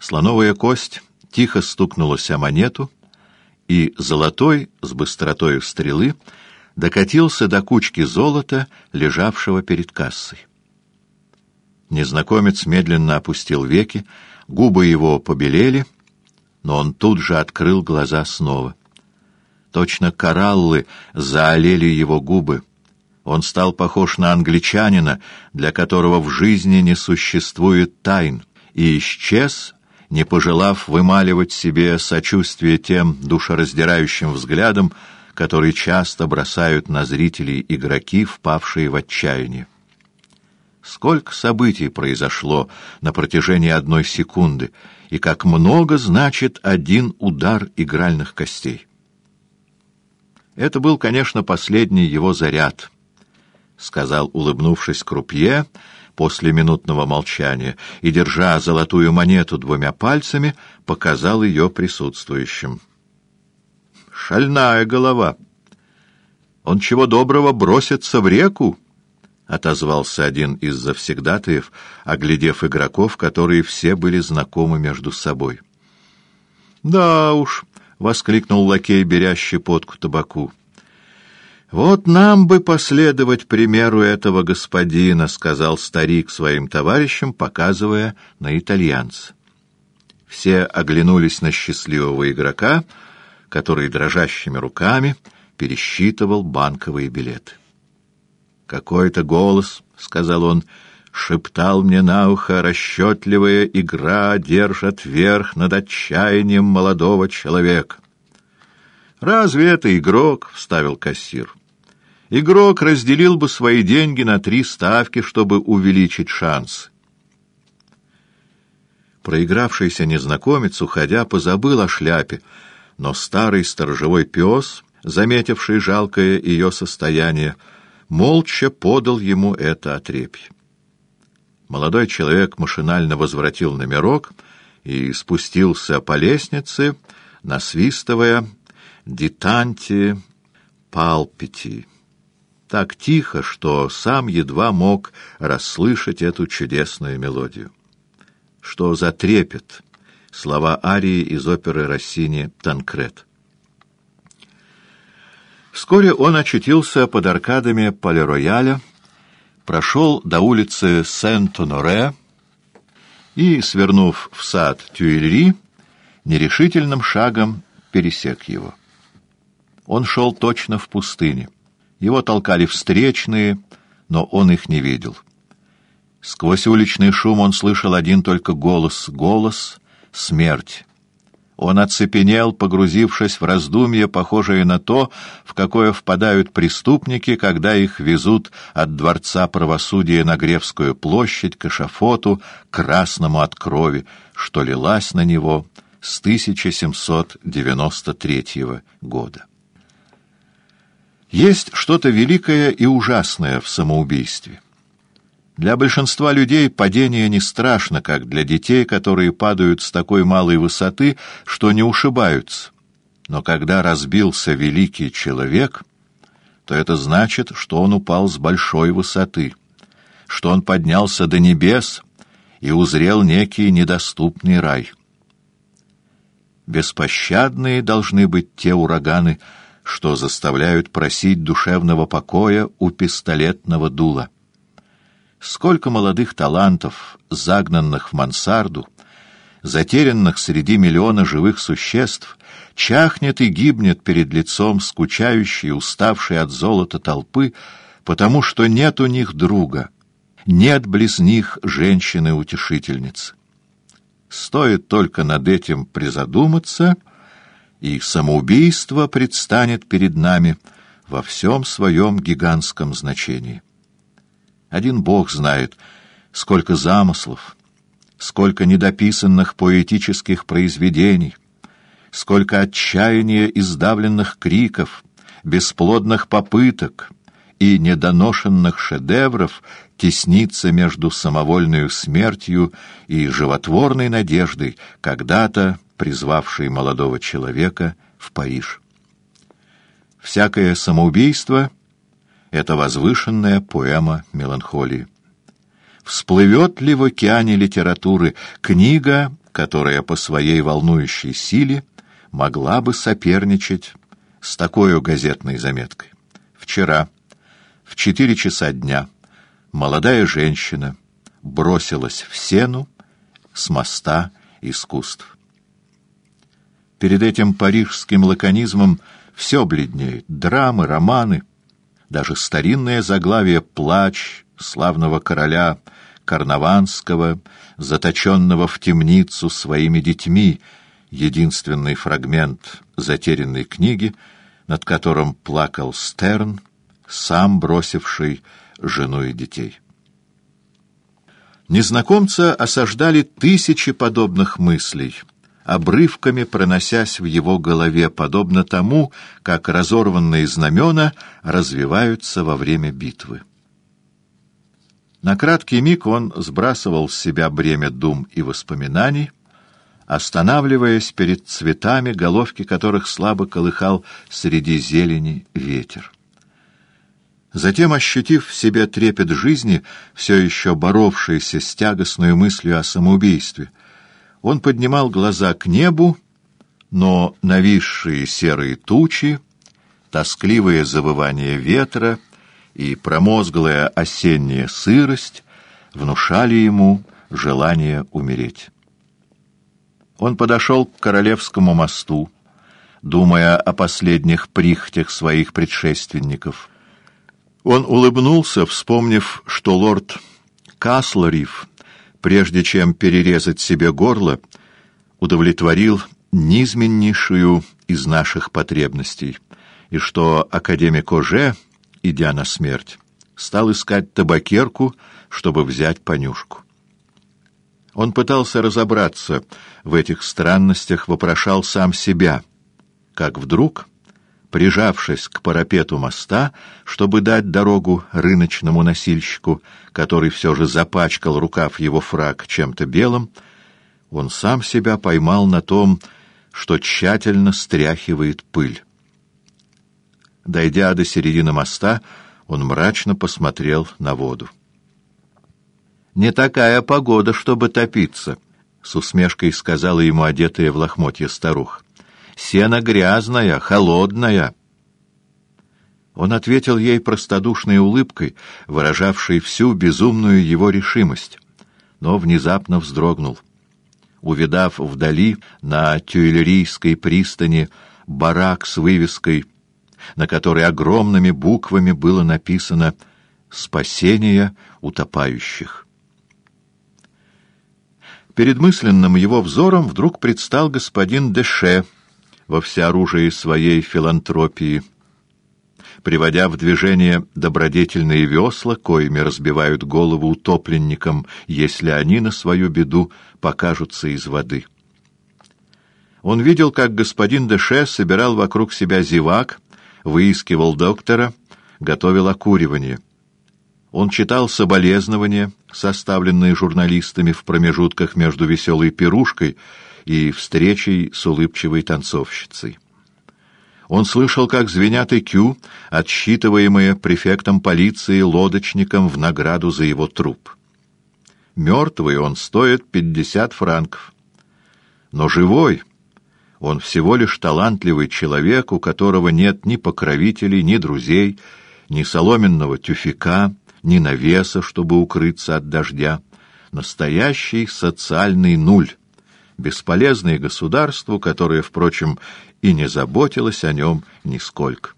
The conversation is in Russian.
Слоновая кость тихо стукнулась о монету, и золотой с быстротой стрелы докатился до кучки золота, лежавшего перед кассой. Незнакомец медленно опустил веки, губы его побелели, но он тут же открыл глаза снова. Точно кораллы заолели его губы. Он стал похож на англичанина, для которого в жизни не существует тайн, и исчез, не пожелав вымаливать себе сочувствие тем душераздирающим взглядом, который часто бросают на зрителей игроки, впавшие в отчаяние. Сколько событий произошло на протяжении одной секунды, и как много значит один удар игральных костей. Это был, конечно, последний его заряд, — сказал, улыбнувшись крупье, после минутного молчания, и, держа золотую монету двумя пальцами, показал ее присутствующим. «Шальная голова! Он чего доброго бросится в реку?» — отозвался один из завсегдатаев, оглядев игроков, которые все были знакомы между собой. «Да уж», — воскликнул лакей, беря щепотку табаку. «Вот нам бы последовать примеру этого господина», — сказал старик своим товарищам, показывая на итальянца. Все оглянулись на счастливого игрока, который дрожащими руками пересчитывал банковые билеты. «Какой-то голос», — сказал он, — шептал мне на ухо, расчетливая игра держит верх над отчаянием молодого человека. «Разве это игрок?» — вставил кассир. Игрок разделил бы свои деньги на три ставки, чтобы увеличить шанс. Проигравшийся незнакомец, уходя, позабыл о шляпе, но старый сторожевой пес, заметивший жалкое ее состояние, молча подал ему это отрепье. Молодой человек машинально возвратил номерок и спустился по лестнице, насвистывая «Дитанти палпити» так тихо, что сам едва мог расслышать эту чудесную мелодию. Что за трепет! Слова арии из оперы Россини «Танкрет». Вскоре он очутился под аркадами Пале-Рояля, прошел до улицы Сент-Оноре и, свернув в сад Тюильри, нерешительным шагом пересек его. Он шел точно в пустыне. Его толкали встречные, но он их не видел. Сквозь уличный шум он слышал один только голос, голос — смерть. Он оцепенел, погрузившись в раздумье, похожее на то, в какое впадают преступники, когда их везут от Дворца правосудия на Гревскую площадь к эшафоту, красному от крови, что лилась на него с 1793 года. Есть что-то великое и ужасное в самоубийстве. Для большинства людей падение не страшно, как для детей, которые падают с такой малой высоты, что не ушибаются. Но когда разбился великий человек, то это значит, что он упал с большой высоты, что он поднялся до небес и узрел некий недоступный рай. Беспощадные должны быть те ураганы, что заставляют просить душевного покоя у пистолетного дула. Сколько молодых талантов, загнанных в мансарду, затерянных среди миллиона живых существ, чахнет и гибнет перед лицом скучающей, уставшей от золота толпы, потому что нет у них друга, нет близ них женщины-утешительницы. Стоит только над этим призадуматься — и самоубийство предстанет перед нами во всем своем гигантском значении. Один Бог знает, сколько замыслов, сколько недописанных поэтических произведений, сколько отчаяния и сдавленных криков, бесплодных попыток и недоношенных шедевров теснится между самовольной смертью и животворной надеждой, когда-то призвавший молодого человека в Париж. Всякое самоубийство — это возвышенная поэма меланхолии. Всплывет ли в океане литературы книга которая по своей волнующей силе могла бы соперничать с такой газетной заметкой. Вчера в четыре часа дня молодая женщина бросилась в сену с моста искусств. Перед этим парижским лаконизмом все бледнеет. Драмы, романы, даже старинное заглавие «Плач» славного короля Карнаванского, заточенного в темницу своими детьми, единственный фрагмент затерянной книги, над которым плакал Стерн, сам бросивший жену и детей. Незнакомца осаждали тысячи подобных мыслей — обрывками проносясь в его голове, подобно тому, как разорванные знамена развиваются во время битвы. На краткий миг он сбрасывал с себя бремя дум и воспоминаний, останавливаясь перед цветами, головки которых слабо колыхал среди зелени ветер. Затем, ощутив в себе трепет жизни, все еще боровшийся с тягостной мыслью о самоубийстве, он поднимал глаза к небу, но нависшие серые тучи, тоскливое завывание ветра и промозглая осенняя сырость внушали ему желание умереть. Он подошел к Королевскому мосту, думая о последних прихтях своих предшественников. Он улыбнулся, вспомнив, что лорд Каслориф прежде чем перерезать себе горло, удовлетворил низменнейшую из наших потребностей, и что академик Оже, идя на смерть, стал искать табакерку, чтобы взять понюшку. Он пытался разобраться в этих странностях, вопрошал сам себя, как вдруг прижавшись к парапету моста, чтобы дать дорогу рыночному носильщику, который все же запачкал рукав его фраг чем-то белым, он сам себя поймал на том, что тщательно стряхивает пыль. Дойдя до середины моста, он мрачно посмотрел на воду. «Не такая погода, чтобы топиться», — с усмешкой сказала ему одетая в лохмотье старуха. Сено грязная, холодная. Он ответил ей простодушной улыбкой, выражавшей всю безумную его решимость, но внезапно вздрогнул. Увидав вдали на Тюильрийской пристани барак с вывеской, на которой огромными буквами было написано «Спасение утопающих». Перед мысленным его взором вдруг предстал господин Деше, во всеоружии своей филантропии, приводя в движение добродетельные весла, коими разбивают голову утопленникам, если они на свою беду покажутся из воды. Он видел, как господин Деше собирал вокруг себя зевак, выискивал доктора, готовил окуривание. Он читал соболезнования, составленные журналистами в промежутках между веселой пирушкой и встречей с улыбчивой танцовщицей. Он слышал, как звенят икю, отсчитываемые префектом полиции лодочником в награду за его труп. Мертвый он стоит пятьдесят франков. Но живой он всего лишь талантливый человек, у которого нет ни покровителей, ни друзей, ни соломенного тюфика, ни навеса, чтобы укрыться от дождя. Настоящий социальный нуль бесполезное государству, которое, впрочем, и не заботилось о нем нисколько.